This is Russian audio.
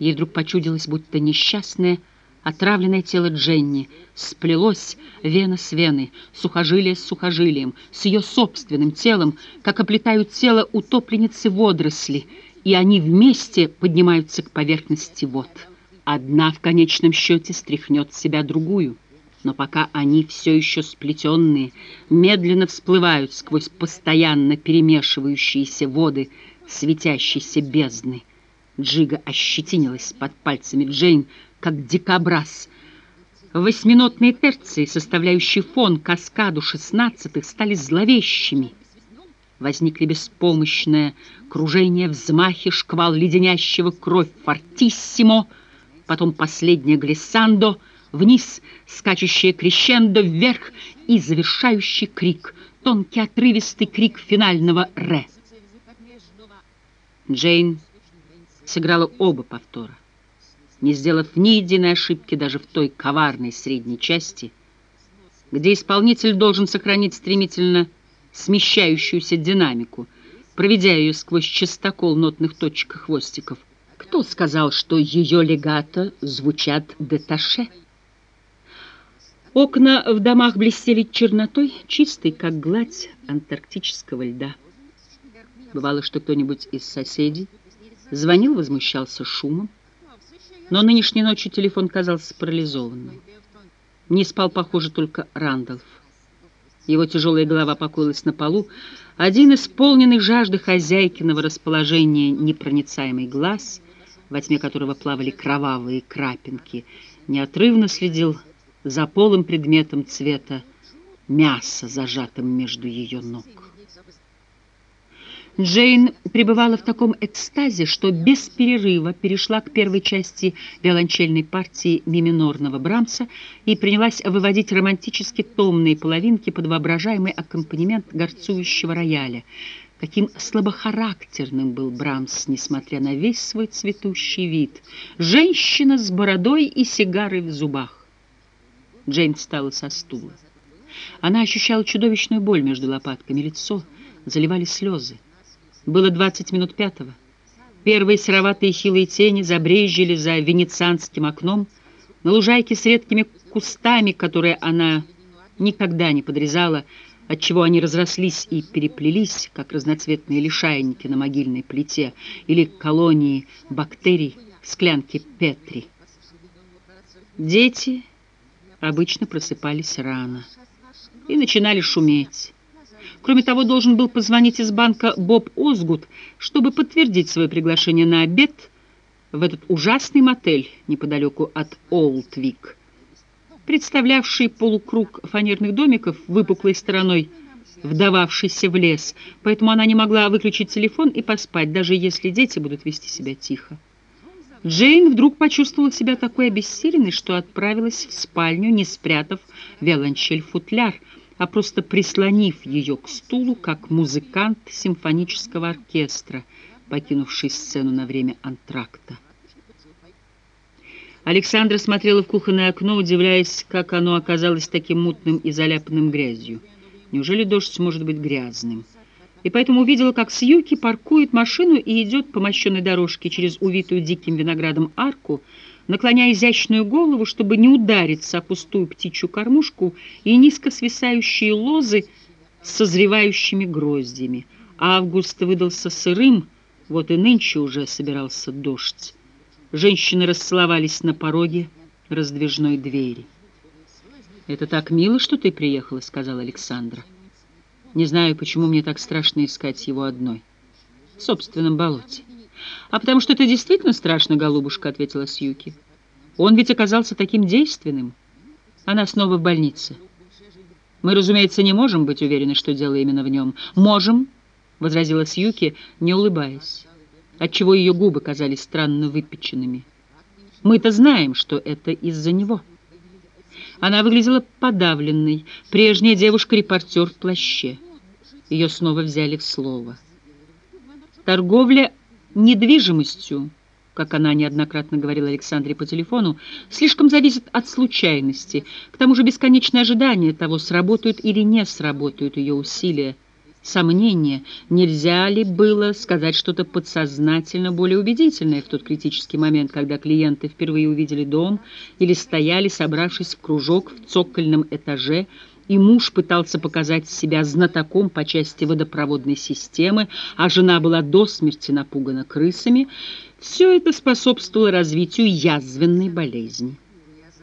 Ей вдруг почудилось, будто несчастное, отравленное тело Дженни сплелось вена с веной, сухожилие с сухожилием, с ее собственным телом, как оплетают тело утопленницы водоросли, и они вместе поднимаются к поверхности вод. Одна в конечном счете стряхнет себя другую но пока они все еще сплетенные, медленно всплывают сквозь постоянно перемешивающиеся воды светящейся бездны. Джига ощетинилась под пальцами Джейн, как дикобраз. Восьминотные терции, составляющие фон каскаду шестнадцатых, стали зловещими. Возникли беспомощное кружение, взмахи, шквал леденящего кровь фортиссимо, потом последнее глиссандо — вниз, скачущее крещендо вверх и завершающий крик, тонкий отрывистый крик финального «ре». Джейн сыграла оба повтора, не сделав ни единой ошибки даже в той коварной средней части, где исполнитель должен сохранить стремительно смещающуюся динамику, проведя ее сквозь частокол нотных точек и хвостиков. Кто сказал, что ее легато звучат деташе? Окна в домах блестели чернотой, чистой, как гладь антарктического льда. Бывало, что кто-нибудь из соседей звонил, возмущался шумом, но нынешней ночью телефон казался парализованным. Не спал, похоже, только Рандolф. Его тяжелая голова покоилась на полу. Один исполненный жажды хозяйкиного расположения непроницаемый глаз, во тьме которого плавали кровавые крапинки, неотрывно следил за полым предметом цвета мяса, зажатым между ее ног. Джейн пребывала в таком экстазе, что без перерыва перешла к первой части виолончельной партии миминорного Брамса и принялась выводить романтически томные половинки под воображаемый аккомпанемент горцующего рояля. Каким слабохарактерным был Брамс, несмотря на весь свой цветущий вид. Женщина с бородой и сигарой в зубах. Джейн встала со стула. Она ощущала чудовищную боль между лопатками, лицо заливали слезы. Было двадцать минут пятого. Первые сероватые хилые тени забрезжили за венецианским окном. На лужайке с редкими кустами, которые она никогда не подрезала, отчего они разрослись и переплелись, как разноцветные лишайники на могильной плите или колонии бактерий в склянке Петри. Дети обычно просыпались рано и начинали шуметь. Кроме того, должен был позвонить из банка Боб Озгуд, чтобы подтвердить свое приглашение на обед в этот ужасный мотель неподалеку от Олдвик, представлявший полукруг фанерных домиков выпуклой стороной, вдававшийся в лес, поэтому она не могла выключить телефон и поспать, даже если дети будут вести себя тихо. Джейн вдруг почувствовала себя такой обессиленной, что отправилась в спальню, не спрятав виолончель-футляр, а просто прислонив ее к стулу, как музыкант симфонического оркестра, покинувший сцену на время антракта. Александра смотрела в кухонное окно, удивляясь, как оно оказалось таким мутным и заляпанным грязью. Неужели дождь может быть грязным? и поэтому увидела, как Сьюки паркует машину и идет по мощенной дорожке через увитую диким виноградом арку, наклоняя изящную голову, чтобы не удариться о пустую птичью кормушку и низко свисающие лозы с созревающими гроздями. Август выдался сырым, вот и нынче уже собирался дождь. Женщины расцеловались на пороге раздвижной двери. «Это так мило, что ты приехала», — сказала Александра. Не знаю, почему мне так страшно искать его одной. В собственном болоте. А потому что это действительно страшно, голубушка, ответила Сьюки. Он ведь оказался таким действенным. Она снова в больнице. Мы, разумеется, не можем быть уверены, что дело именно в нем. Можем, возразила Сьюки, не улыбаясь, отчего ее губы казались странно выпеченными. Мы-то знаем, что это из-за него. Она выглядела подавленной, прежняя девушка-репортер в плаще. Ее снова взяли в слово. Торговля недвижимостью, как она неоднократно говорила Александре по телефону, слишком зависит от случайности. К тому же бесконечное ожидание того, сработают или не сработают ее усилия. сомнения, нельзя ли было сказать что-то подсознательно более убедительное в тот критический момент, когда клиенты впервые увидели дом или стояли, собравшись в кружок в цокольном этаже, и муж пытался показать себя знатоком по части водопроводной системы, а жена была до смерти напугана крысами, все это способствовало развитию язвенной болезни.